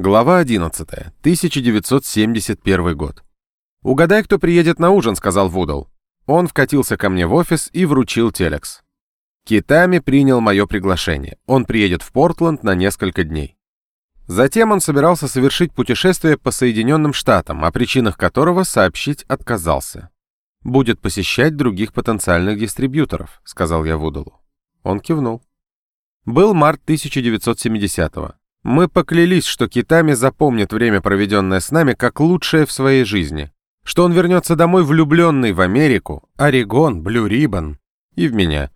Глава 11. 1971 год. «Угадай, кто приедет на ужин», — сказал Вудл. Он вкатился ко мне в офис и вручил телекс. Китами принял мое приглашение. Он приедет в Портленд на несколько дней. Затем он собирался совершить путешествие по Соединенным Штатам, о причинах которого сообщить отказался. «Будет посещать других потенциальных дистрибьюторов», — сказал я Вудалу. Он кивнул. Был март 1970-го. Мы поклялись, что Китами запомнит время, проведенное с нами, как лучшее в своей жизни, что он вернется домой влюбленный в Америку, Орегон, Блю Риббон и в меня.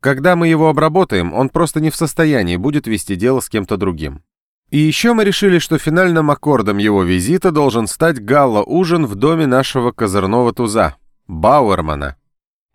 Когда мы его обработаем, он просто не в состоянии будет вести дело с кем-то другим. И еще мы решили, что финальным аккордом его визита должен стать галла-ужин в доме нашего козырного туза, Бауэрмана.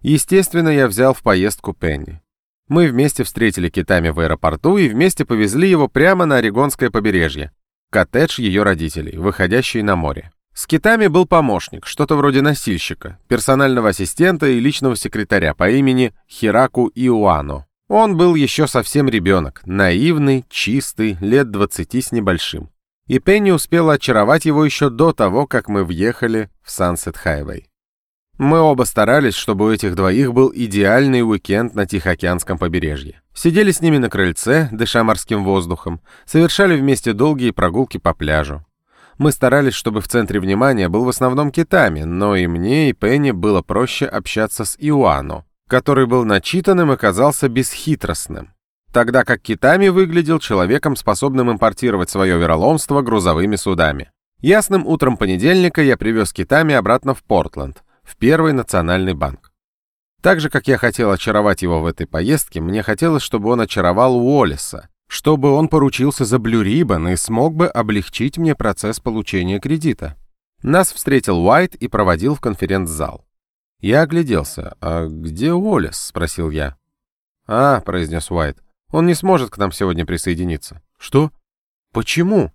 Естественно, я взял в поездку Пенни. Мы вместе встретили Китами в аэропорту и вместе повезли его прямо на Орегонское побережье, коттедж ее родителей, выходящий на море. С Китами был помощник, что-то вроде носильщика, персонального ассистента и личного секретаря по имени Хираку Иуано. Он был еще совсем ребенок, наивный, чистый, лет 20 с небольшим. И Пенни успела очаровать его еще до того, как мы въехали в Сансет Хайвей. Мы оба старались, чтобы у этих двоих был идеальный уикенд на Тихоокеанском побережье. Сидели с ними на крыльце, дыша морским воздухом, совершали вместе долгие прогулки по пляжу. Мы старались, чтобы в центре внимания был в основном Китами, но и мне, и Пенни было проще общаться с Иуану, который был начитанным и казался бесхитростным, тогда как Китами выглядел человеком, способным импортировать свое вероломство грузовыми судами. Ясным утром понедельника я привез Китами обратно в Портленд, в Первый национальный банк. Так же, как я хотел очаровать его в этой поездке, мне хотелось, чтобы он очаровал Уоллеса, чтобы он поручился за Риббон и смог бы облегчить мне процесс получения кредита. Нас встретил Уайт и проводил в конференц-зал. Я огляделся. «А где Уоллес?» — спросил я. «А», — произнес Уайт, — «он не сможет к нам сегодня присоединиться». «Что? Почему?»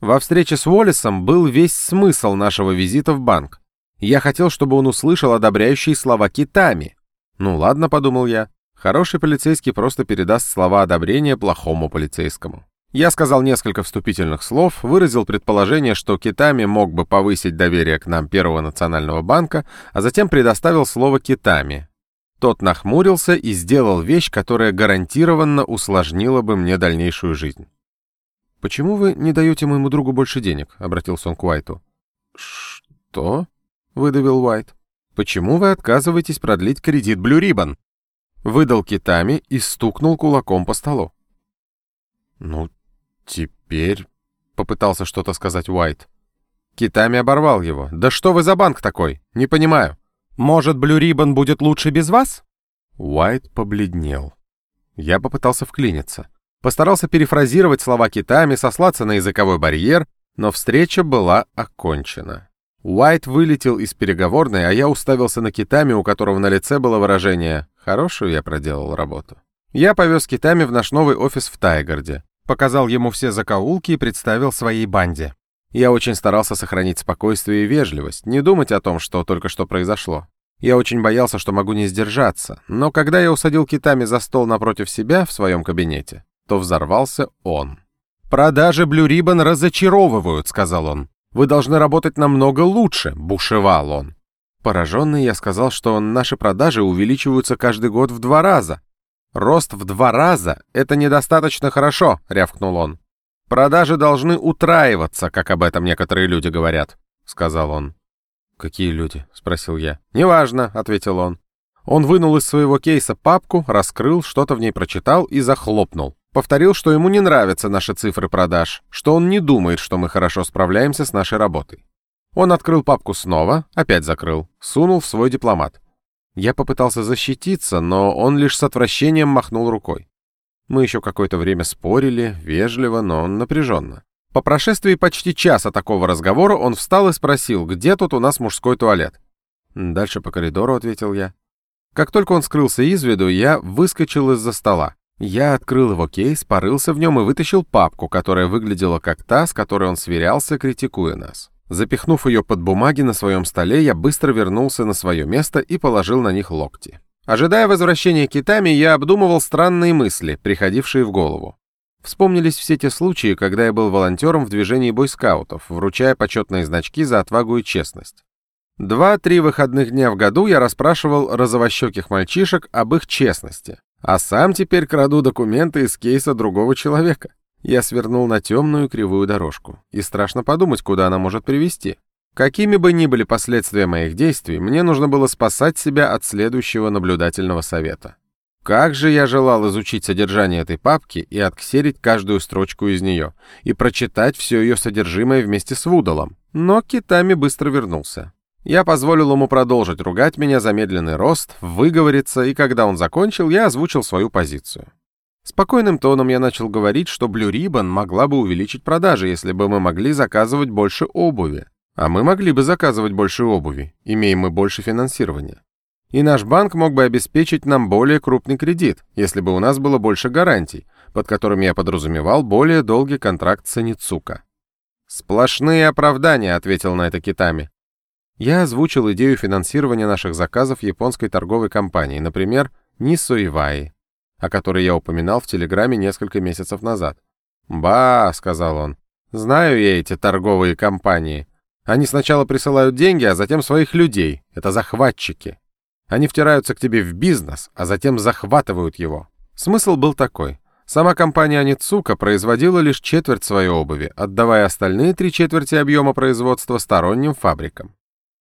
Во встрече с Уоллесом был весь смысл нашего визита в банк. Я хотел, чтобы он услышал одобряющие слова китами. Ну ладно, подумал я. Хороший полицейский просто передаст слова одобрения плохому полицейскому. Я сказал несколько вступительных слов, выразил предположение, что Китами мог бы повысить доверие к нам Первого национального банка, а затем предоставил слово Китами. Тот нахмурился и сделал вещь, которая гарантированно усложнила бы мне дальнейшую жизнь. «Почему вы не даете моему другу больше денег?» — обратился он к Уайту. «Что?» — выдавил Уайт. «Почему вы отказываетесь продлить кредит Блю Риббон?» Выдал китами и стукнул кулаком по столу. «Ну, теперь...» — попытался что-то сказать Уайт. Китами оборвал его. «Да что вы за банк такой? Не понимаю. Может, Блю Риббон будет лучше без вас?» Уайт побледнел. Я попытался вклиниться. Постарался перефразировать слова Китами, сослаться на языковой барьер, но встреча была окончена. Уайт вылетел из переговорной, а я уставился на Китами, у которого на лице было выражение «хорошую я проделал работу». Я повез Китами в наш новый офис в Тайгарде, показал ему все закоулки и представил своей банде. Я очень старался сохранить спокойствие и вежливость, не думать о том, что только что произошло. Я очень боялся, что могу не сдержаться, но когда я усадил Китами за стол напротив себя в своем кабинете, то взорвался он. «Продажи Blue Ribbon разочаровывают», — сказал он. Вы должны работать намного лучше», — бушевал он. Пораженный, я сказал, что наши продажи увеличиваются каждый год в два раза. «Рост в два раза — это недостаточно хорошо», — рявкнул он. «Продажи должны утраиваться, как об этом некоторые люди говорят», — сказал он. «Какие люди?» — спросил я. «Неважно», — ответил он. Он вынул из своего кейса папку, раскрыл, что-то в ней прочитал и захлопнул. Повторил, что ему не нравятся наши цифры продаж, что он не думает, что мы хорошо справляемся с нашей работой. Он открыл папку снова, опять закрыл, сунул в свой дипломат. Я попытался защититься, но он лишь с отвращением махнул рукой. Мы еще какое-то время спорили, вежливо, но напряженно. По прошествии почти часа такого разговора он встал и спросил, где тут у нас мужской туалет. «Дальше по коридору», — ответил я. Как только он скрылся из виду, я выскочил из-за стола. Я открыл его кейс, порылся в нем и вытащил папку, которая выглядела как та, с которой он сверялся, критикуя нас. Запихнув ее под бумаги на своем столе, я быстро вернулся на свое место и положил на них локти. Ожидая возвращения Китами, я обдумывал странные мысли, приходившие в голову. Вспомнились все те случаи, когда я был волонтером в движении бойскаутов, вручая почетные значки за отвагу и честность. Два-три выходных дня в году я расспрашивал розовощеких мальчишек об их честности, а сам теперь краду документы из кейса другого человека. Я свернул на темную кривую дорожку, и страшно подумать, куда она может привести. Какими бы ни были последствия моих действий, мне нужно было спасать себя от следующего наблюдательного совета. Как же я желал изучить содержание этой папки и отксерить каждую строчку из нее, и прочитать все ее содержимое вместе с Вудалом. Но Китами быстро вернулся. Я позволил ему продолжить ругать меня за медленный рост, выговориться, и когда он закончил, я озвучил свою позицию. Спокойным тоном я начал говорить, что Blue Ribbon могла бы увеличить продажи, если бы мы могли заказывать больше обуви. А мы могли бы заказывать больше обуви, имеем мы больше финансирования. И наш банк мог бы обеспечить нам более крупный кредит, если бы у нас было больше гарантий, под которыми я подразумевал более долгий контракт с Аницука. «Сплошные оправдания», — ответил на это Китами. Я озвучил идею финансирования наших заказов японской торговой компании, например, Ниссо Иваи, о которой я упоминал в Телеграме несколько месяцев назад. «Ба», — сказал он, — «знаю я эти торговые компании. Они сначала присылают деньги, а затем своих людей. Это захватчики. Они втираются к тебе в бизнес, а затем захватывают его. Смысл был такой. Сама компания Аницука производила лишь четверть своей обуви, отдавая остальные три четверти объема производства сторонним фабрикам.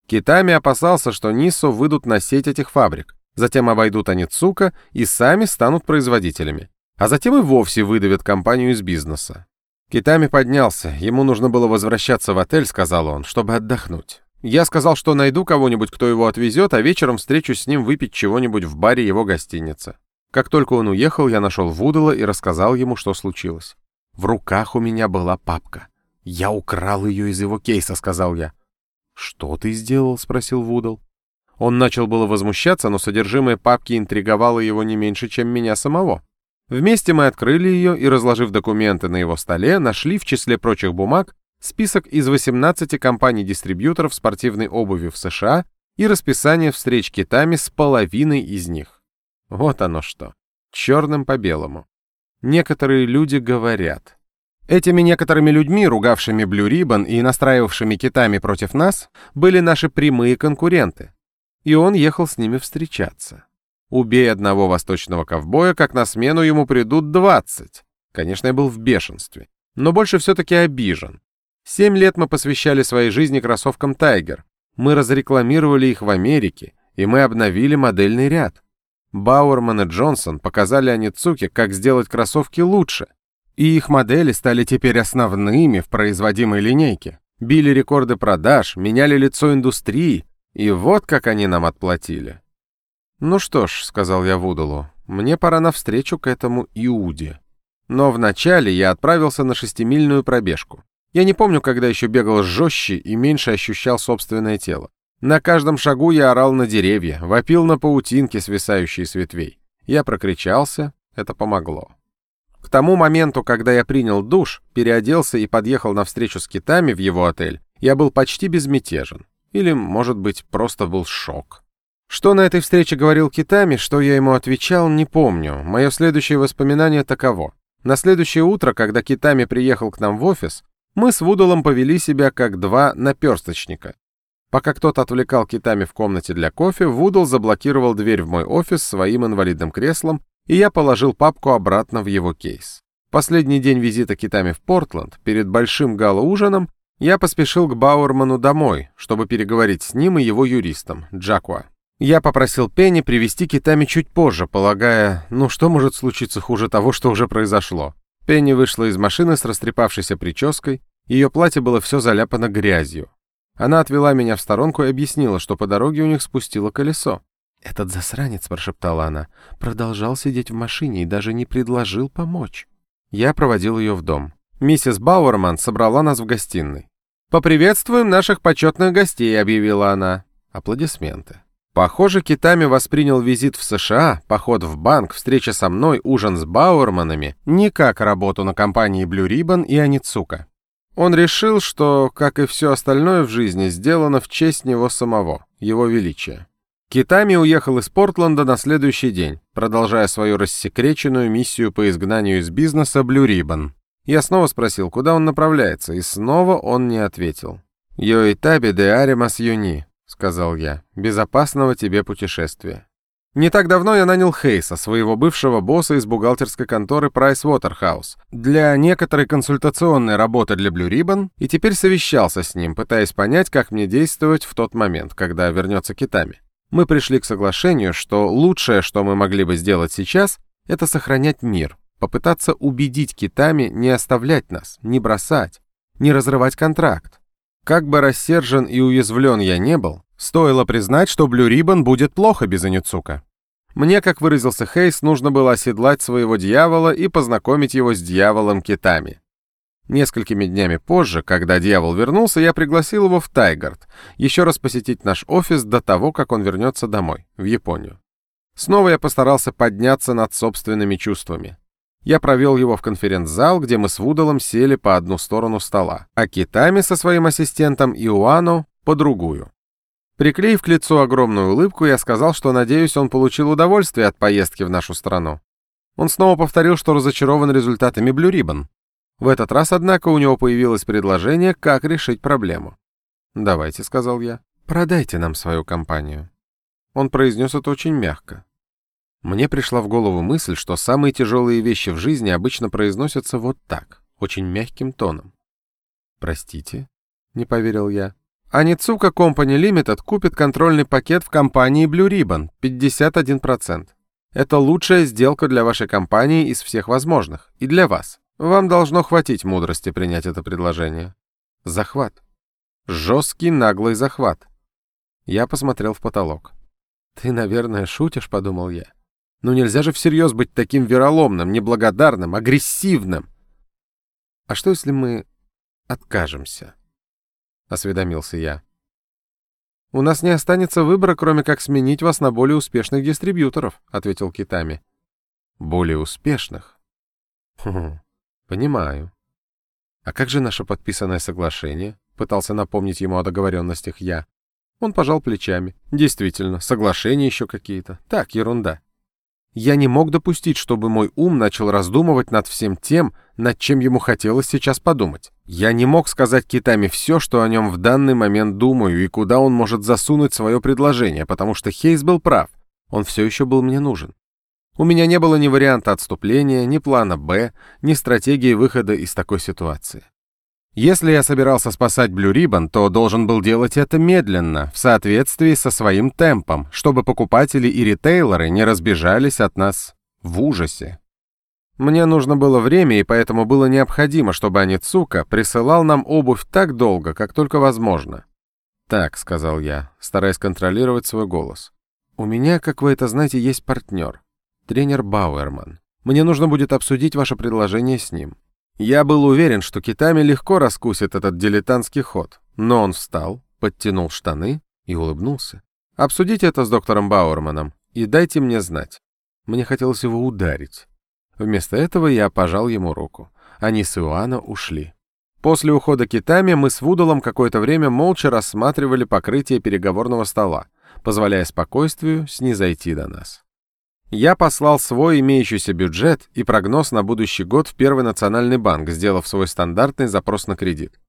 Китами опасался, что Ниссо выйдут на сеть этих фабрик, затем обойдут Аницука и сами станут производителями, а затем и вовсе выдавят компанию из бизнеса. Китами поднялся. Ему нужно было возвращаться в отель, сказал он, чтобы отдохнуть. Я сказал, что найду кого-нибудь, кто его отвезет, а вечером встречусь с ним выпить чего-нибудь в баре его гостиницы. Как только он уехал, я нашел Вудала и рассказал ему, что случилось. В руках у меня была папка. «Я украл ее из его кейса», — сказал я. «Что ты сделал?» — спросил Вудал. Он начал было возмущаться, но содержимое папки интриговало его не меньше, чем меня самого. Вместе мы открыли ее и, разложив документы на его столе, нашли в числе прочих бумаг список из 18 компаний-дистрибьюторов спортивной обуви в США и расписание встреч китами с половиной из них. Вот оно что. Черным по белому. Некоторые люди говорят. Этими некоторыми людьми, ругавшими Blue Ribbon и настраивавшими китами против нас, были наши прямые конкуренты. И он ехал с ними встречаться. Убей одного восточного ковбоя, как на смену ему придут двадцать. Конечно, я был в бешенстве, но больше все-таки обижен. Семь лет мы посвящали своей жизни кроссовкам Тайгер. Мы разрекламировали их в Америке, и мы обновили модельный ряд. Бауэрман и Джонсон показали Аницуке, как сделать кроссовки лучше. И их модели стали теперь основными в производимой линейке. Били рекорды продаж, меняли лицо индустрии, и вот как они нам отплатили. «Ну что ж», — сказал я Вудалу, — «мне пора навстречу к этому Иуде». Но вначале я отправился на шестимильную пробежку. Я не помню, когда еще бегал жестче и меньше ощущал собственное тело. На каждом шагу я орал на деревья, вопил на паутинке, свисающие с ветвей. Я прокричался, это помогло. К тому моменту, когда я принял душ, переоделся и подъехал на встречу с китами в его отель, я был почти безмятежен. Или, может быть, просто был шок. Что на этой встрече говорил Китами, что я ему отвечал, не помню. Мое следующее воспоминание таково. На следующее утро, когда Китами приехал к нам в офис, мы с Вудалом повели себя как два наперсточника. Пока кто-то отвлекал Китами в комнате для кофе, Вудал заблокировал дверь в мой офис своим инвалидным креслом, и я положил папку обратно в его кейс. Последний день визита Китами в Портленд, перед большим гала-ужином, я поспешил к Бауэрману домой, чтобы переговорить с ним и его юристом, Джакуа. Я попросил Пенни привести Китами чуть позже, полагая, ну что может случиться хуже того, что уже произошло. Пенни вышла из машины с растрепавшейся прической, ее платье было все заляпано грязью. Она отвела меня в сторонку и объяснила, что по дороге у них спустило колесо. «Этот засранец», — прошептала она, — продолжал сидеть в машине и даже не предложил помочь. Я проводил ее в дом. Миссис Бауэрман собрала нас в гостиной. «Поприветствуем наших почетных гостей», — объявила она. Аплодисменты. Похоже, Китами воспринял визит в США, поход в банк, встреча со мной, ужин с Бауэрманами, не как работу на компании Blue Ribbon и Аницука. Он решил, что, как и все остальное в жизни, сделано в честь него самого, его величия. Китами уехал из Портленда на следующий день, продолжая свою рассекреченную миссию по изгнанию из бизнеса Blue Ribbon. Я снова спросил, куда он направляется, и снова он не ответил. «Йоитаби де аримас юни», — сказал я, — «безопасного тебе путешествия». Не так давно я нанял Хейса, своего бывшего босса из бухгалтерской конторы Price Waterhouse, для некоторой консультационной работы для Blue Ribbon, и теперь совещался с ним, пытаясь понять, как мне действовать в тот момент, когда вернется Китами. Мы пришли к соглашению, что лучшее, что мы могли бы сделать сейчас, это сохранять мир, попытаться убедить Китами не оставлять нас, не бросать, не разрывать контракт. Как бы рассержен и уязвлен я не был, Стоило признать, что Блю Риббон будет плохо без Аницука. Мне, как выразился Хейс, нужно было оседлать своего дьявола и познакомить его с дьяволом Китами. Несколькими днями позже, когда дьявол вернулся, я пригласил его в Тайгард, еще раз посетить наш офис до того, как он вернется домой, в Японию. Снова я постарался подняться над собственными чувствами. Я провел его в конференц-зал, где мы с Вудалом сели по одну сторону стола, а Китами со своим ассистентом Иоанну по другую. Приклеив к лицу огромную улыбку, я сказал, что надеюсь, он получил удовольствие от поездки в нашу страну. Он снова повторил, что разочарован результатами Blue Ribbon. В этот раз, однако, у него появилось предложение, как решить проблему. «Давайте», — сказал я, — «продайте нам свою компанию». Он произнес это очень мягко. Мне пришла в голову мысль, что самые тяжелые вещи в жизни обычно произносятся вот так, очень мягким тоном. «Простите?» — не поверил я. Аницука Company Limited купит контрольный пакет в компании Blue Ribbon 51%. Это лучшая сделка для вашей компании из всех возможных. И для вас. Вам должно хватить мудрости принять это предложение. Захват. Жесткий наглый захват. Я посмотрел в потолок. «Ты, наверное, шутишь», — подумал я. «Ну нельзя же всерьез быть таким вероломным, неблагодарным, агрессивным». «А что, если мы откажемся?» — осведомился я. «У нас не останется выбора, кроме как сменить вас на более успешных дистрибьюторов», — ответил Китами. «Более успешных?» «Хм, понимаю. А как же наше подписанное соглашение?» — пытался напомнить ему о договоренностях я. Он пожал плечами. «Действительно, соглашения еще какие-то. Так, ерунда». Я не мог допустить, чтобы мой ум начал раздумывать над всем тем, над чем ему хотелось сейчас подумать. Я не мог сказать Китами все, что о нем в данный момент думаю и куда он может засунуть свое предложение, потому что Хейс был прав. Он все еще был мне нужен. У меня не было ни варианта отступления, ни плана «Б», ни стратегии выхода из такой ситуации. Если я собирался спасать Блю Риббон, то должен был делать это медленно, в соответствии со своим темпом, чтобы покупатели и ритейлеры не разбежались от нас в ужасе. Мне нужно было время, и поэтому было необходимо, чтобы Аницука присылал нам обувь так долго, как только возможно. «Так», — сказал я, стараясь контролировать свой голос. «У меня, как вы это знаете, есть партнер, тренер Бауэрман. Мне нужно будет обсудить ваше предложение с ним. Я был уверен, что Китами легко раскусит этот дилетантский ход, но он встал, подтянул штаны и улыбнулся. «Обсудите это с доктором Бауэрманом и дайте мне знать». Мне хотелось его ударить. Вместо этого я пожал ему руку. Они с Иоанна ушли. После ухода Китами мы с Вудалом какое-то время молча рассматривали покрытие переговорного стола, позволяя спокойствию снизойти до нас. Я послал свой имеющийся бюджет и прогноз на будущий год в Первый национальный банк, сделав свой стандартный запрос на кредит.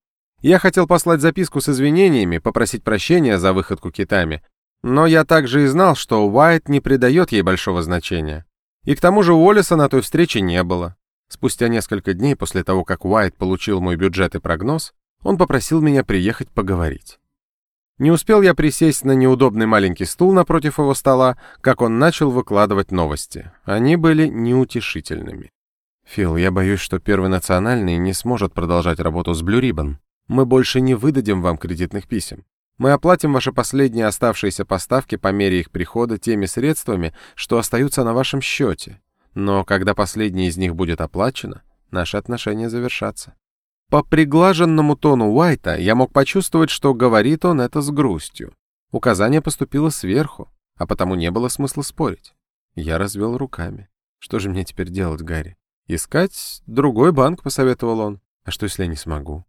Я хотел послать записку с извинениями, попросить прощения за выходку китами, но я также и знал, что Уайт не придает ей большого значения. И к тому же Уоллеса на той встрече не было. Спустя несколько дней после того, как Уайт получил мой бюджет и прогноз, он попросил меня приехать поговорить. Не успел я присесть на неудобный маленький стул напротив его стола, как он начал выкладывать новости. Они были неутешительными. «Фил, я боюсь, что Первый национальный не сможет продолжать работу с Blue Ribbon. Мы больше не выдадим вам кредитных писем. Мы оплатим ваши последние оставшиеся поставки по мере их прихода теми средствами, что остаются на вашем счете. Но когда последний из них будет оплачено, наши отношения завершатся». По приглаженному тону Уайта я мог почувствовать, что говорит он это с грустью. Указание поступило сверху, а потому не было смысла спорить. Я развел руками. Что же мне теперь делать, Гарри? Искать другой банк, посоветовал он. А что, если я не смогу?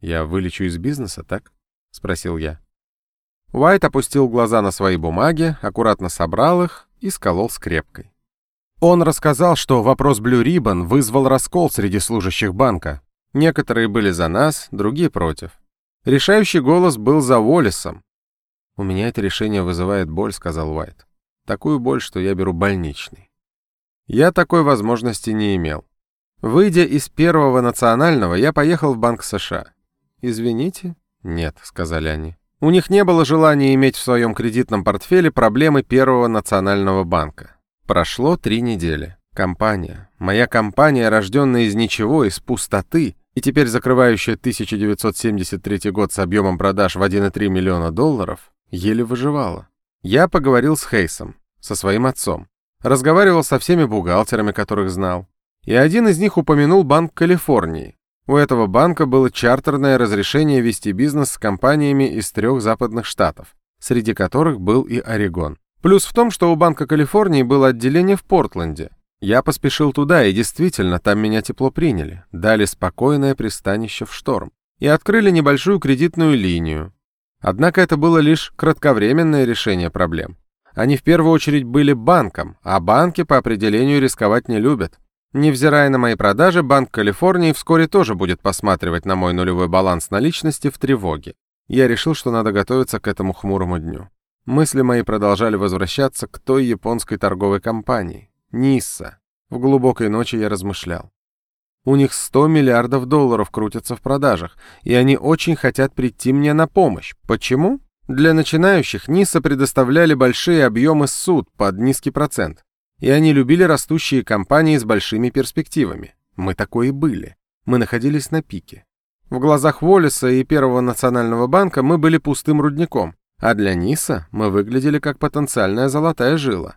Я вылечу из бизнеса, так? Спросил я. Уайт опустил глаза на свои бумаги, аккуратно собрал их и сколол скрепкой. Он рассказал, что вопрос Blue Ribbon вызвал раскол среди служащих банка. Некоторые были за нас, другие против. Решающий голос был за Уоллесом. «У меня это решение вызывает боль», — сказал Уайт. «Такую боль, что я беру больничный». Я такой возможности не имел. Выйдя из Первого национального, я поехал в Банк США. «Извините?» «Нет», — сказали они. У них не было желания иметь в своем кредитном портфеле проблемы Первого национального банка. Прошло три недели. Компания, моя компания, рожденная из ничего, из пустоты, и теперь закрывающая 1973 год с объемом продаж в 1,3 миллиона долларов, еле выживала. Я поговорил с Хейсом, со своим отцом, разговаривал со всеми бухгалтерами, которых знал, и один из них упомянул Банк Калифорнии, у этого банка было чартерное разрешение вести бизнес с компаниями из трех западных штатов, среди которых был и Орегон. Плюс в том, что у Банка Калифорнии было отделение в Портленде. Я поспешил туда, и действительно, там меня тепло приняли, дали спокойное пристанище в шторм и открыли небольшую кредитную линию. Однако это было лишь кратковременное решение проблем. Они в первую очередь были банком, а банки по определению рисковать не любят. Невзирая на мои продажи, Банк Калифорнии вскоре тоже будет посматривать на мой нулевой баланс наличности в тревоге. Я решил, что надо готовиться к этому хмурому дню. Мысли мои продолжали возвращаться к той японской торговой компании, Нисса. В глубокой ночи я размышлял. У них 100 миллиардов долларов крутятся в продажах, и они очень хотят прийти мне на помощь. Почему? Для начинающих Нисса предоставляли большие объемы суд под низкий процент и они любили растущие компании с большими перспективами. Мы такое и были. Мы находились на пике. В глазах Уоллеса и Первого национального банка мы были пустым рудником, а для Ниса мы выглядели как потенциальная золотая жила.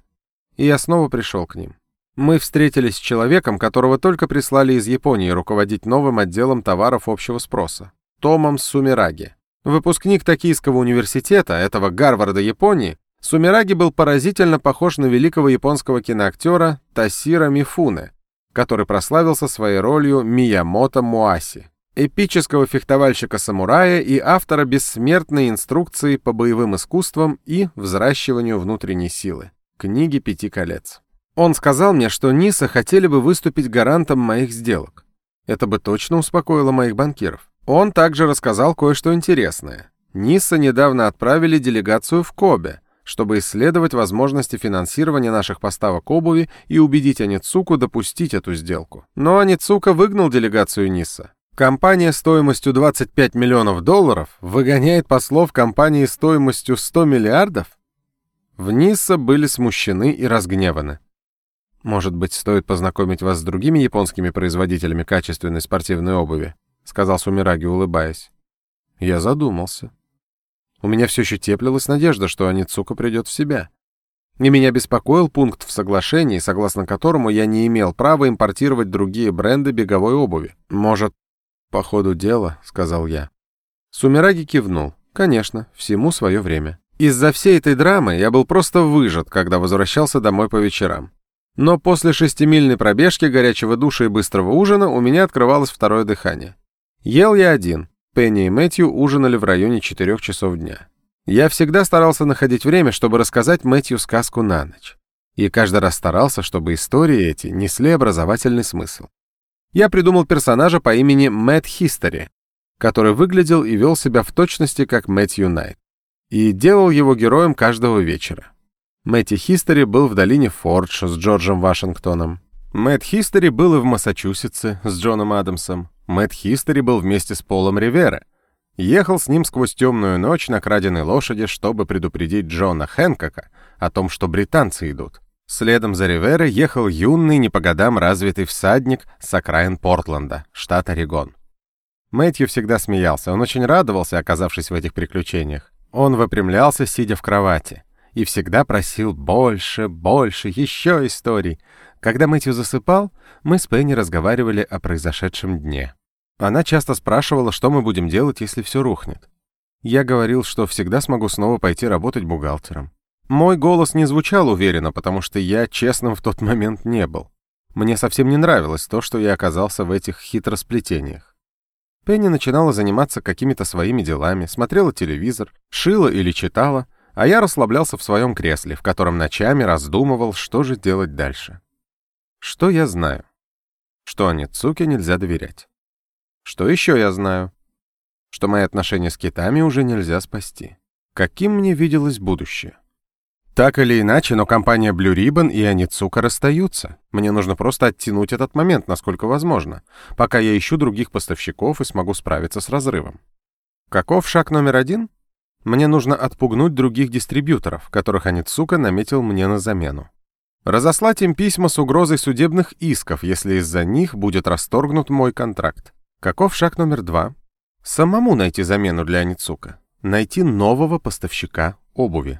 И я снова пришел к ним. Мы встретились с человеком, которого только прислали из Японии руководить новым отделом товаров общего спроса, Томом Сумираги. Выпускник Токийского университета, этого Гарварда Японии, Сумираги был поразительно похож на великого японского киноактера Тасира Мифуне, который прославился своей ролью Миямото Муаси, эпического фехтовальщика-самурая и автора бессмертной инструкции по боевым искусствам и взращиванию внутренней силы, книги «Пяти колец». Он сказал мне, что Ниса хотели бы выступить гарантом моих сделок. Это бы точно успокоило моих банкиров. Он также рассказал кое-что интересное. Ниса недавно отправили делегацию в Кобе, чтобы исследовать возможности финансирования наших поставок обуви и убедить Аницуку допустить эту сделку. Но Аницука выгнал делегацию Ниса. Компания стоимостью 25 миллионов долларов выгоняет послов компании стоимостью 100 миллиардов? В были смущены и разгневаны. «Может быть, стоит познакомить вас с другими японскими производителями качественной спортивной обуви?» — сказал Сумираги, улыбаясь. Я задумался. У меня все еще теплилась надежда, что Аницука придет в себя. И меня беспокоил пункт в соглашении, согласно которому я не имел права импортировать другие бренды беговой обуви. Может, по ходу дела, сказал я. Сумираги кивнул. Конечно, всему свое время. Из-за всей этой драмы я был просто выжат, когда возвращался домой по вечерам. Но после шестимильной пробежки, горячего душа и быстрого ужина у меня открывалось второе дыхание. Ел я один, Пенни и Мэтью ужинали в районе 4 часов дня. Я всегда старался находить время, чтобы рассказать Мэтью сказку на ночь. И каждый раз старался, чтобы истории эти несли образовательный смысл. Я придумал персонажа по имени Мэтт Хистори, который выглядел и вел себя в точности как Мэтью Найт, и делал его героем каждого вечера. Мэтти Хистори был в долине Фордж с Джорджем Вашингтоном. Мэтт Хистори был и в Массачусетсе с Джоном Адамсом. Мэтт Хистори был вместе с Полом Ривера. Ехал с ним сквозь темную ночь на краденой лошади, чтобы предупредить Джона Хэнкока о том, что британцы идут. Следом за Ривера ехал юный, не по годам развитый всадник с окраин Портленда, штат Орегон. Мэтью всегда смеялся, он очень радовался, оказавшись в этих приключениях. Он выпрямлялся, сидя в кровати, и всегда просил больше, больше, еще историй. Когда Мэтью засыпал, мы с Пенни разговаривали о произошедшем дне. Она часто спрашивала, что мы будем делать, если все рухнет. Я говорил, что всегда смогу снова пойти работать бухгалтером. Мой голос не звучал уверенно, потому что я честным в тот момент не был. Мне совсем не нравилось то, что я оказался в этих хитросплетениях. Пенни начинала заниматься какими-то своими делами, смотрела телевизор, шила или читала, а я расслаблялся в своем кресле, в котором ночами раздумывал, что же делать дальше. Что я знаю? Что Аницуке нельзя доверять. Что еще я знаю? Что мои отношения с китами уже нельзя спасти. Каким мне виделось будущее? Так или иначе, но компания Blue Ribbon и Аницука расстаются. Мне нужно просто оттянуть этот момент, насколько возможно, пока я ищу других поставщиков и смогу справиться с разрывом. Каков шаг номер один? Мне нужно отпугнуть других дистрибьюторов, которых Аницука наметил мне на замену. Разослать им письма с угрозой судебных исков, если из-за них будет расторгнут мой контракт. Каков шаг номер два? Самому найти замену для Аницука. Найти нового поставщика обуви.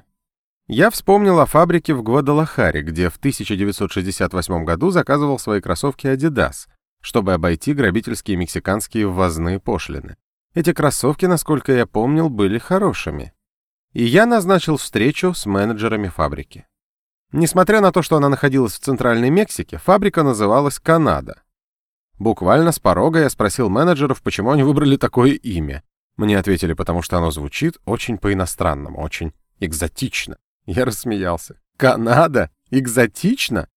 Я вспомнил о фабрике в Гвадалахаре, где в 1968 году заказывал свои кроссовки Adidas, чтобы обойти грабительские мексиканские ввозные пошлины. Эти кроссовки, насколько я помнил, были хорошими. И я назначил встречу с менеджерами фабрики. Несмотря на то, что она находилась в Центральной Мексике, фабрика называлась «Канада». Буквально с порога я спросил менеджеров, почему они выбрали такое имя. Мне ответили, потому что оно звучит очень по-иностранному, очень экзотично. Я рассмеялся. «Канада? Экзотично?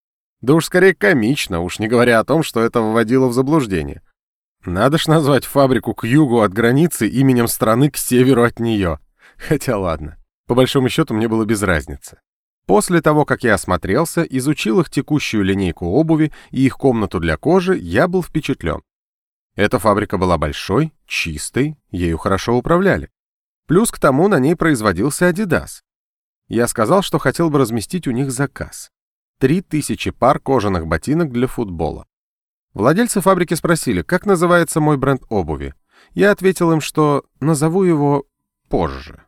Да уж скорее комично, уж не говоря о том, что это вводило в заблуждение. Надо ж назвать фабрику к югу от границы именем страны к северу от нее. Хотя ладно, по большому счету мне было без разницы. После того, как я осмотрелся, изучил их текущую линейку обуви и их комнату для кожи, я был впечатлен. Эта фабрика была большой, чистой, ею хорошо управляли. Плюс к тому на ней производился Adidas. Я сказал, что хотел бы разместить у них заказ. Три тысячи пар кожаных ботинок для футбола. Владельцы фабрики спросили, как называется мой бренд обуви. Я ответил им, что назову его позже.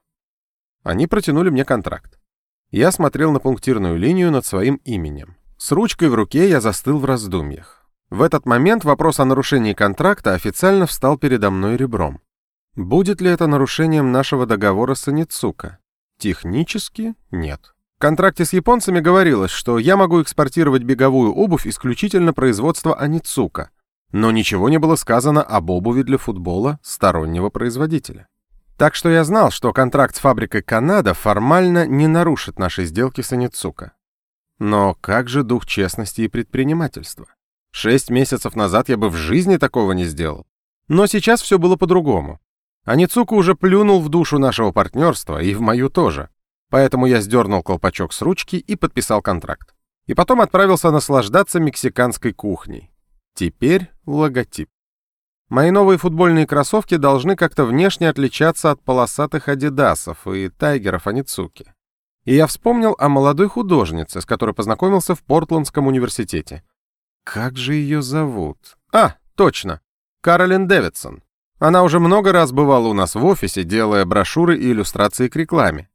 Они протянули мне контракт. Я смотрел на пунктирную линию над своим именем. С ручкой в руке я застыл в раздумьях. В этот момент вопрос о нарушении контракта официально встал передо мной ребром. Будет ли это нарушением нашего договора с Аницука? Технически нет. В контракте с японцами говорилось, что я могу экспортировать беговую обувь исключительно производства Аницука, но ничего не было сказано об обуви для футбола стороннего производителя. Так что я знал, что контракт с фабрикой Канада формально не нарушит нашей сделки с Аницука. Но как же дух честности и предпринимательства? Шесть месяцев назад я бы в жизни такого не сделал. Но сейчас все было по-другому. Аницука уже плюнул в душу нашего партнерства, и в мою тоже. Поэтому я сдернул колпачок с ручки и подписал контракт. И потом отправился наслаждаться мексиканской кухней. Теперь логотип. Мои новые футбольные кроссовки должны как-то внешне отличаться от полосатых адидасов и тайгеров Аницуки. И я вспомнил о молодой художнице, с которой познакомился в Портландском университете. Как же ее зовут? А, точно. Каролин Дэвидсон. Она уже много раз бывала у нас в офисе, делая брошюры и иллюстрации к рекламе.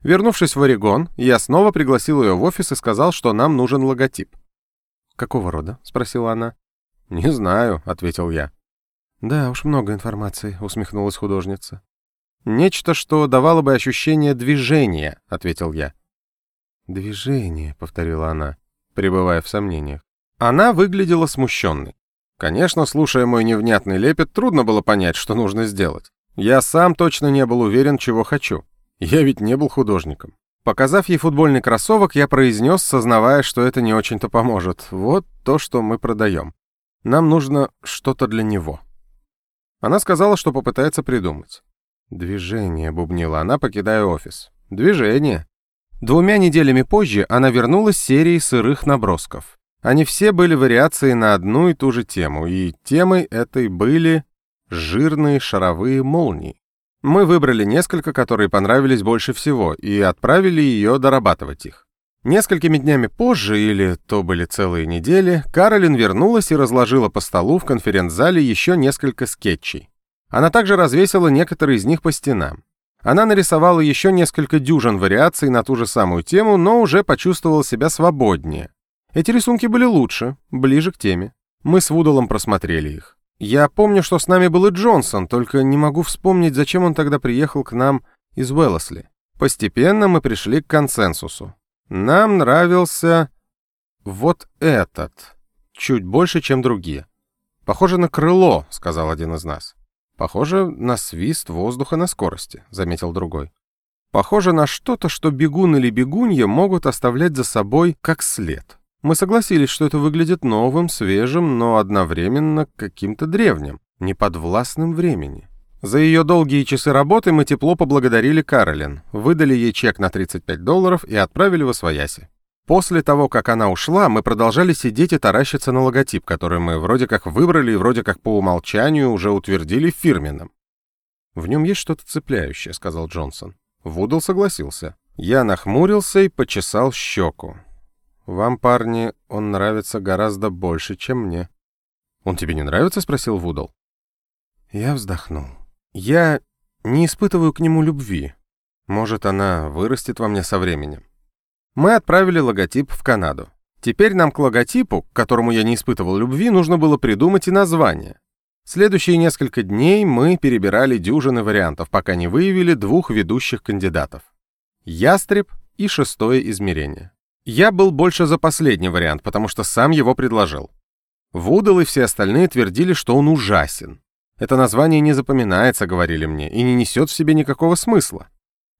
Вернувшись в Орегон, я снова пригласил ее в офис и сказал, что нам нужен логотип. «Какого рода?» — спросила она. «Не знаю», — ответил я. «Да уж много информации», — усмехнулась художница. «Нечто, что давало бы ощущение движения», — ответил я. «Движение», — повторила она, пребывая в сомнениях. Она выглядела смущенной. Конечно, слушая мой невнятный лепет, трудно было понять, что нужно сделать. Я сам точно не был уверен, чего хочу. Я ведь не был художником. Показав ей футбольный кроссовок, я произнес, сознавая, что это не очень-то поможет. Вот то, что мы продаем. Нам нужно что-то для него. Она сказала, что попытается придумать. «Движение», — бубнила она, покидая офис. «Движение». Двумя неделями позже она вернулась с серией сырых набросков. Они все были вариацией на одну и ту же тему, и темой этой были жирные шаровые молнии. Мы выбрали несколько, которые понравились больше всего, и отправили ее дорабатывать их. Несколькими днями позже, или то были целые недели, Каролин вернулась и разложила по столу в конференц-зале еще несколько скетчей. Она также развесила некоторые из них по стенам. Она нарисовала еще несколько дюжин вариаций на ту же самую тему, но уже почувствовала себя свободнее. Эти рисунки были лучше, ближе к теме. Мы с Вудалом просмотрели их. Я помню, что с нами был и Джонсон, только не могу вспомнить, зачем он тогда приехал к нам из Уэллесли. Постепенно мы пришли к консенсусу. Нам нравился вот этот, чуть больше, чем другие. Похоже на крыло, сказал один из нас. Похоже на свист воздуха на скорости, заметил другой. Похоже на что-то, что бегун или бегунья могут оставлять за собой как след. Мы согласились, что это выглядит новым, свежим, но одновременно каким-то древним, неподвластным времени. За ее долгие часы работы мы тепло поблагодарили Каролин, выдали ей чек на 35 долларов и отправили в Освояси. После того, как она ушла, мы продолжали сидеть и таращиться на логотип, который мы вроде как выбрали и вроде как по умолчанию уже утвердили фирменным. «В нем есть что-то цепляющее», — сказал Джонсон. Вудл согласился. Я нахмурился и почесал щеку. «Вам, парни, он нравится гораздо больше, чем мне». «Он тебе не нравится?» — спросил Вудл. Я вздохнул. «Я не испытываю к нему любви. Может, она вырастет во мне со временем. Мы отправили логотип в Канаду. Теперь нам к логотипу, к которому я не испытывал любви, нужно было придумать и название. Следующие несколько дней мы перебирали дюжины вариантов, пока не выявили двух ведущих кандидатов. Ястреб и шестое измерение. Я был больше за последний вариант, потому что сам его предложил. Вудал и все остальные твердили, что он ужасен. Это название не запоминается, говорили мне, и не несет в себе никакого смысла.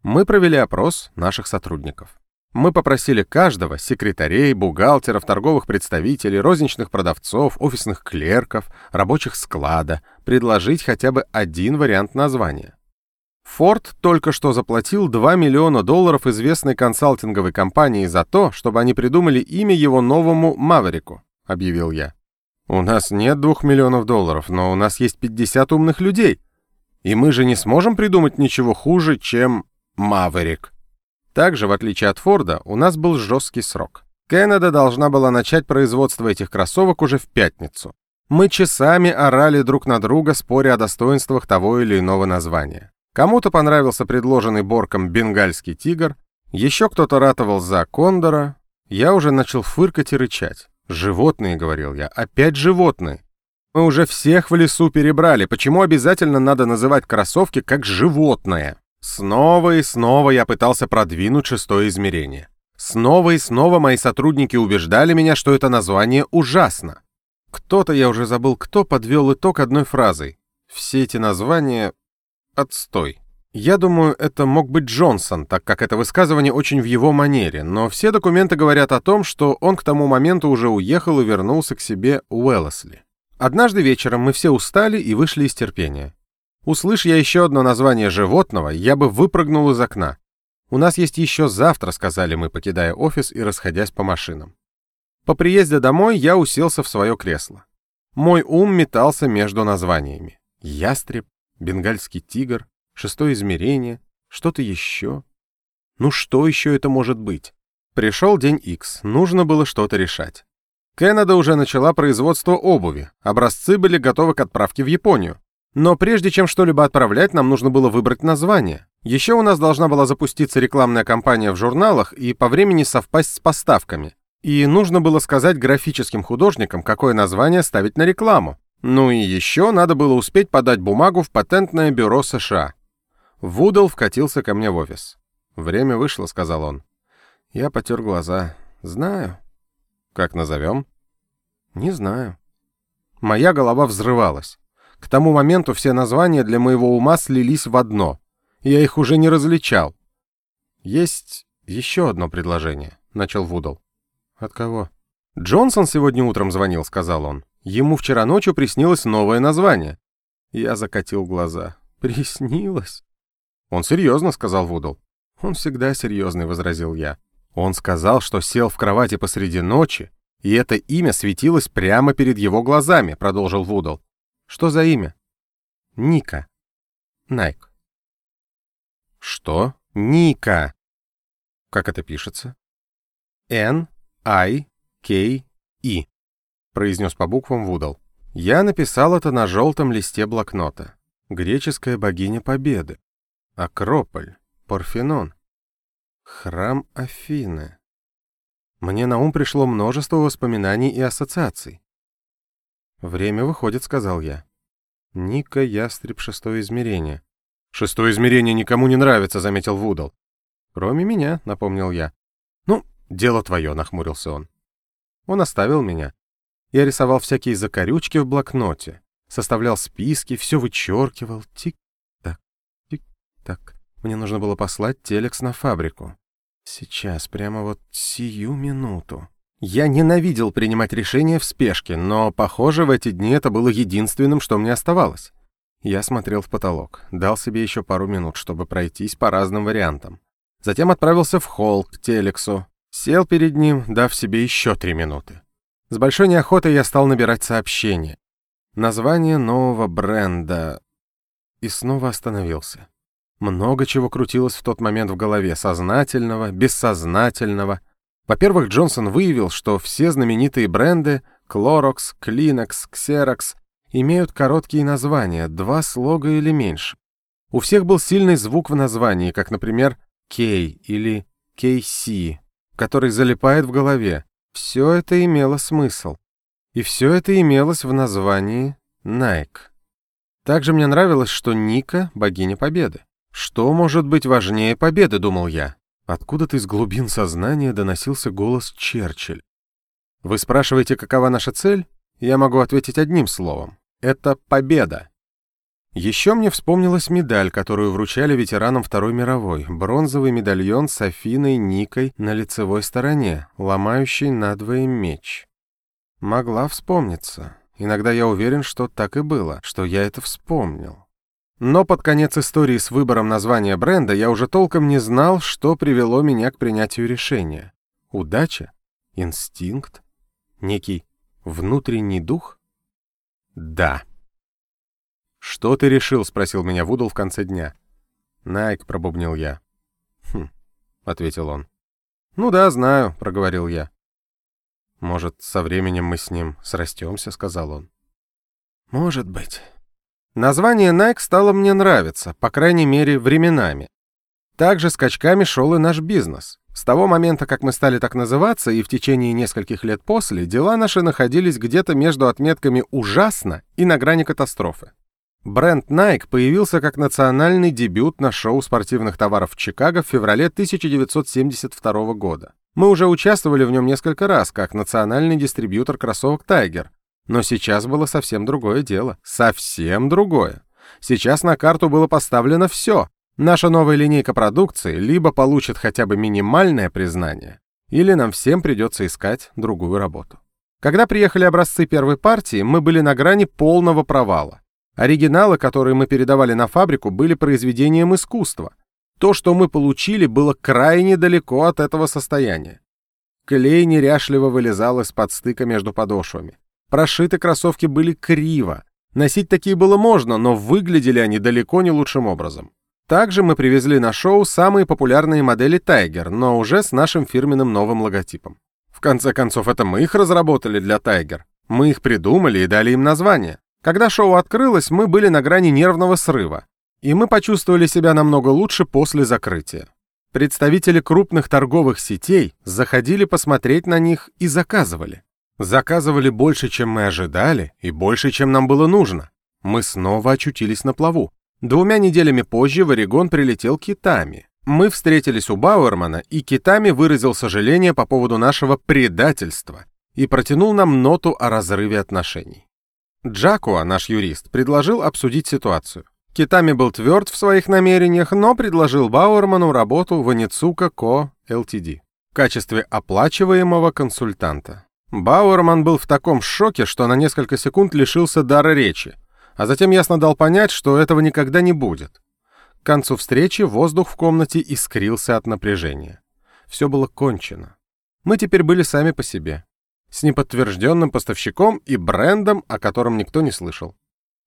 Мы провели опрос наших сотрудников. Мы попросили каждого, секретарей, бухгалтеров, торговых представителей, розничных продавцов, офисных клерков, рабочих склада, предложить хотя бы один вариант названия. Форд только что заплатил 2 миллиона долларов известной консалтинговой компании за то, чтобы они придумали имя его новому «Маверику», — объявил я. «У нас нет двух миллионов долларов, но у нас есть 50 умных людей, и мы же не сможем придумать ничего хуже, чем «Маверик». Также, в отличие от Форда, у нас был жесткий срок. Кеннеда должна была начать производство этих кроссовок уже в пятницу. Мы часами орали друг на друга, споря о достоинствах того или иного названия. Кому-то понравился предложенный Борком бенгальский тигр, еще кто-то ратовал за кондора. Я уже начал фыркать и рычать. «Животные», — говорил я, — «опять животные». Мы уже всех в лесу перебрали, почему обязательно надо называть кроссовки как «животное»? Снова и снова я пытался продвинуть шестое измерение. Снова и снова мои сотрудники убеждали меня, что это название ужасно. Кто-то, я уже забыл кто, подвел итог одной фразой. Все эти названия — отстой. Я думаю, это мог быть Джонсон, так как это высказывание очень в его манере, но все документы говорят о том, что он к тому моменту уже уехал и вернулся к себе Уэллесли. Однажды вечером мы все устали и вышли из терпения. Услышь я еще одно название животного, я бы выпрыгнул из окна. У нас есть еще завтра, сказали мы, покидая офис и расходясь по машинам. По приезде домой я уселся в свое кресло. Мой ум метался между названиями. Ястреб, бенгальский тигр, шестое измерение, что-то еще. Ну что еще это может быть? Пришел день X, нужно было что-то решать. Кеннеда уже начала производство обуви, образцы были готовы к отправке в Японию. Но прежде чем что-либо отправлять, нам нужно было выбрать название. Еще у нас должна была запуститься рекламная кампания в журналах и по времени совпасть с поставками. И нужно было сказать графическим художникам, какое название ставить на рекламу. Ну и еще надо было успеть подать бумагу в патентное бюро США. Вудл вкатился ко мне в офис. «Время вышло», — сказал он. Я потер глаза. «Знаю». «Как назовем?» «Не знаю». Моя голова взрывалась. К тому моменту все названия для моего ума слились в одно. Я их уже не различал. «Есть еще одно предложение», — начал Вудл. «От кого?» «Джонсон сегодня утром звонил», — сказал он. «Ему вчера ночью приснилось новое название». Я закатил глаза. «Приснилось?» «Он серьезно», — сказал Вудл. «Он всегда серьезный», — возразил я. Он сказал, что сел в кровати посреди ночи, и это имя светилось прямо перед его глазами, продолжил Вудл. Что за имя? Ника. Найк. Что? Ника. Как это пишется? Н, I, K, И. Произнес по буквам Вудал. Я написал это на желтом листе блокнота. Греческая богиня Победы. Акрополь. Парфенон. Храм Афины. Мне на ум пришло множество воспоминаний и ассоциаций. «Время выходит», — сказал я. «Ника, ястреб, шестое измерение». «Шестое измерение никому не нравится», — заметил Вудал. «Кроме меня», — напомнил я. «Ну, дело твое», — нахмурился он. Он оставил меня. Я рисовал всякие закорючки в блокноте. составлял списки, все вычеркивал. Тик-так, тик-так. Мне нужно было послать телекс на фабрику. Сейчас, прямо вот сию минуту. Я ненавидел принимать решения в спешке, но, похоже, в эти дни это было единственным, что мне оставалось. Я смотрел в потолок, дал себе еще пару минут, чтобы пройтись по разным вариантам. Затем отправился в холл к Телексу, сел перед ним, дав себе еще три минуты. С большой неохотой я стал набирать сообщение. Название нового бренда. И снова остановился. Много чего крутилось в тот момент в голове, сознательного, бессознательного — во-первых, Джонсон выявил, что все знаменитые бренды Clorox, Kleenex, Xerox имеют короткие названия, два слога или меньше. У всех был сильный звук в названии, как, например, K или KC, который залипает в голове. Все это имело смысл. И все это имелось в названии Nike. Также мне нравилось, что Ника — богиня победы. Что может быть важнее победы, думал я. Откуда-то из глубин сознания доносился голос Черчилль. Вы спрашиваете, какова наша цель? Я могу ответить одним словом. Это победа. Еще мне вспомнилась медаль, которую вручали ветеранам Второй мировой, бронзовый медальон с Афиной Никой на лицевой стороне, ломающий надвое меч. Могла вспомниться. Иногда я уверен, что так и было, что я это вспомнил. Но под конец истории с выбором названия бренда я уже толком не знал, что привело меня к принятию решения. Удача? Инстинкт? Некий внутренний дух? Да. «Что ты решил?» — спросил меня Вудл в конце дня. «Найк», — пробубнил я. «Хм», — ответил он. «Ну да, знаю», — проговорил я. «Может, со временем мы с ним срастемся», — сказал он. «Может быть». Название Nike стало мне нравиться, по крайней мере, временами. Также скачками шел и наш бизнес. С того момента, как мы стали так называться, и в течение нескольких лет после, дела наши находились где-то между отметками «ужасно» и на грани катастрофы. Бренд Nike появился как национальный дебют на шоу спортивных товаров в Чикаго в феврале 1972 года. Мы уже участвовали в нем несколько раз, как национальный дистрибьютор кроссовок Tiger, но сейчас было совсем другое дело. Совсем другое. Сейчас на карту было поставлено все. Наша новая линейка продукции либо получит хотя бы минимальное признание, или нам всем придется искать другую работу. Когда приехали образцы первой партии, мы были на грани полного провала. Оригиналы, которые мы передавали на фабрику, были произведением искусства. То, что мы получили, было крайне далеко от этого состояния. Клей неряшливо вылезал из-под стыка между подошвами. Прошиты кроссовки были криво. Носить такие было можно, но выглядели они далеко не лучшим образом. Также мы привезли на шоу самые популярные модели Tiger, но уже с нашим фирменным новым логотипом. В конце концов, это мы их разработали для Tiger. Мы их придумали и дали им название. Когда шоу открылось, мы были на грани нервного срыва. И мы почувствовали себя намного лучше после закрытия. Представители крупных торговых сетей заходили посмотреть на них и заказывали. Заказывали больше, чем мы ожидали, и больше, чем нам было нужно. Мы снова очутились на плаву. Двумя неделями позже в Орегон прилетел Китами. Мы встретились у Бауэрмана, и Китами выразил сожаление по поводу нашего предательства и протянул нам ноту о разрыве отношений. Джакуа, наш юрист, предложил обсудить ситуацию. Китами был тверд в своих намерениях, но предложил Бауэрману работу в Аницука Ко ЛТД в качестве оплачиваемого консультанта. Бауэрман был в таком шоке, что на несколько секунд лишился дара речи, а затем ясно дал понять, что этого никогда не будет. К концу встречи воздух в комнате искрился от напряжения. Все было кончено. Мы теперь были сами по себе. С неподтвержденным поставщиком и брендом, о котором никто не слышал.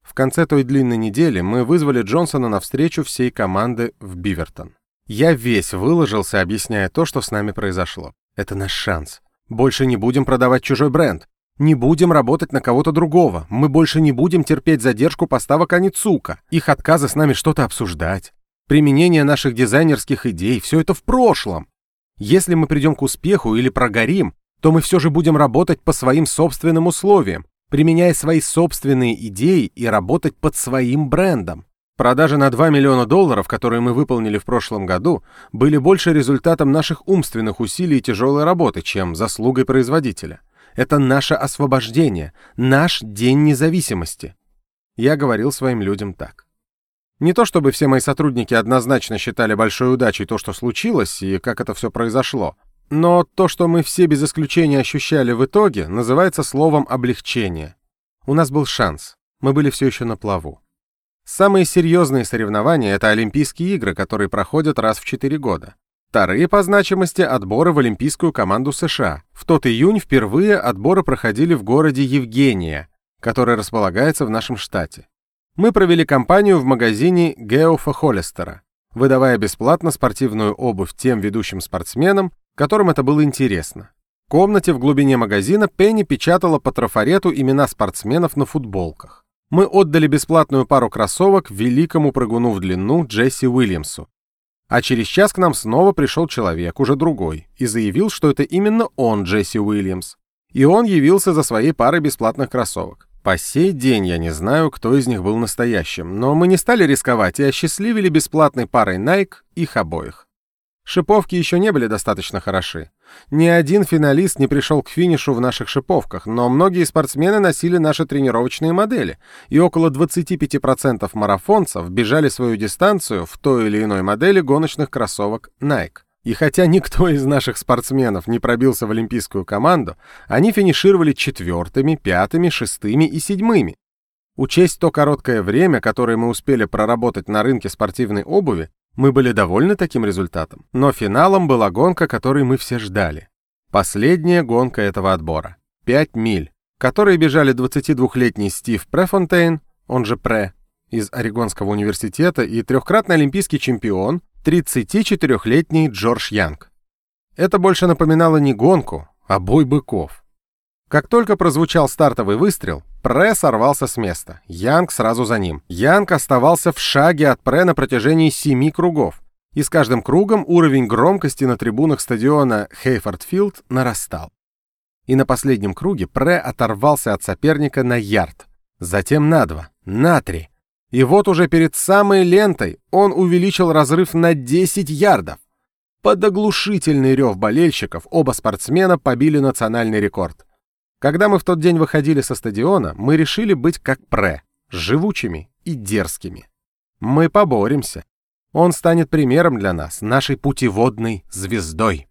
В конце той длинной недели мы вызвали Джонсона на встречу всей команды в Бивертон. Я весь выложился, объясняя то, что с нами произошло. Это наш шанс. Больше не будем продавать чужой бренд. Не будем работать на кого-то другого. Мы больше не будем терпеть задержку поставок Аницука. Их отказы с нами что-то обсуждать. Применение наших дизайнерских идей — все это в прошлом. Если мы придем к успеху или прогорим, то мы все же будем работать по своим собственным условиям, применяя свои собственные идеи и работать под своим брендом. Продажи на 2 миллиона долларов, которые мы выполнили в прошлом году, были больше результатом наших умственных усилий и тяжелой работы, чем заслугой производителя. Это наше освобождение, наш день независимости. Я говорил своим людям так. Не то чтобы все мои сотрудники однозначно считали большой удачей то, что случилось, и как это все произошло, но то, что мы все без исключения ощущали в итоге, называется словом «облегчение». У нас был шанс, мы были все еще на плаву. Самые серьезные соревнования — это Олимпийские игры, которые проходят раз в 4 года. Вторые по значимости — отборы в Олимпийскую команду США. В тот июнь впервые отборы проходили в городе Евгения, который располагается в нашем штате. Мы провели кампанию в магазине Геофа Холлистера, выдавая бесплатно спортивную обувь тем ведущим спортсменам, которым это было интересно. В комнате в глубине магазина Пенни печатала по трафарету имена спортсменов на футболках мы отдали бесплатную пару кроссовок великому прыгуну в длину Джесси Уильямсу. А через час к нам снова пришел человек, уже другой, и заявил, что это именно он, Джесси Уильямс. И он явился за своей парой бесплатных кроссовок. По сей день я не знаю, кто из них был настоящим, но мы не стали рисковать и осчастливили бесплатной парой Nike их обоих. Шиповки еще не были достаточно хороши. Ни один финалист не пришел к финишу в наших шиповках, но многие спортсмены носили наши тренировочные модели, и около 25% марафонцев бежали свою дистанцию в той или иной модели гоночных кроссовок Nike. И хотя никто из наших спортсменов не пробился в олимпийскую команду, они финишировали четвертыми, пятыми, шестыми и седьмыми. Учесть то короткое время, которое мы успели проработать на рынке спортивной обуви, мы были довольны таким результатом, но финалом была гонка, которой мы все ждали. Последняя гонка этого отбора. 5 миль, которые бежали 22-летний Стив Префонтейн, он же Пре, из Орегонского университета и трехкратный олимпийский чемпион, 34-летний Джордж Янг. Это больше напоминало не гонку, а бой быков. Как только прозвучал стартовый выстрел, Пре сорвался с места. Янг сразу за ним. Янг оставался в шаге от Пре на протяжении семи кругов. И с каждым кругом уровень громкости на трибунах стадиона Хейфордфилд нарастал. И на последнем круге Пре оторвался от соперника на ярд, затем на два, на три. И вот уже перед самой лентой он увеличил разрыв на 10 ярдов. Под оглушительный рев болельщиков оба спортсмена побили национальный рекорд. Когда мы в тот день выходили со стадиона, мы решили быть как Пре, живучими и дерзкими. Мы поборемся. Он станет примером для нас, нашей путеводной звездой.